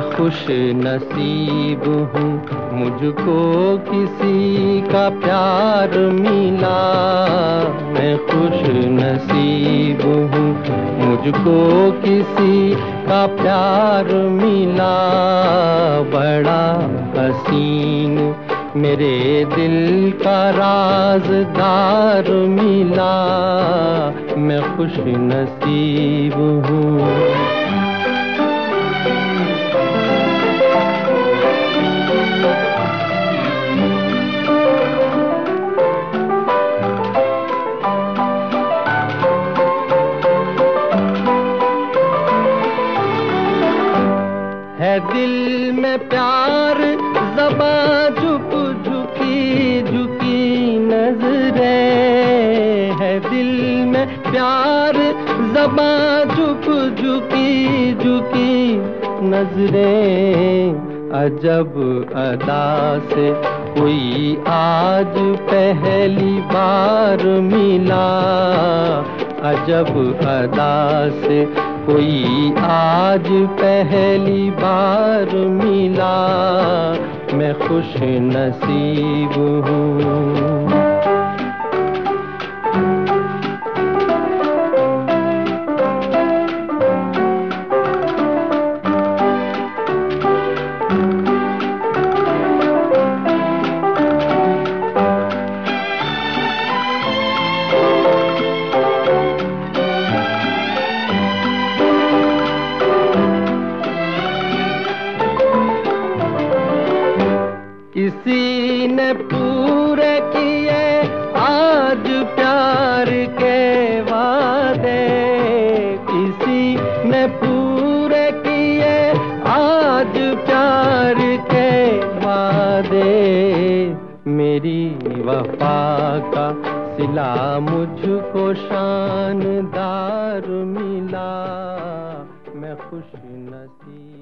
खुश नसीब हूँ। मुझको किसी का प्यार मिला। मैं खुश नसीब हूँ। मुझको किसी का प्यार मिला। बड़ा हसीन मेरे दिल का राजदार मिला। मैं खुश नसीब हूँ। है दिल में प्यार, जबा झुक झुकी झुकी नजरे। है दिल में प्यार, जबा झुक झुकी झुकी नजरे। अजब अदा से कोई आज पहली बार मिला। अजब अदा से कोई आज पहली बार मिला। मैं खुश नसीब हूँ। मेरी वफा का सिला मुझको शानदार मिला। मैं खुश नसीब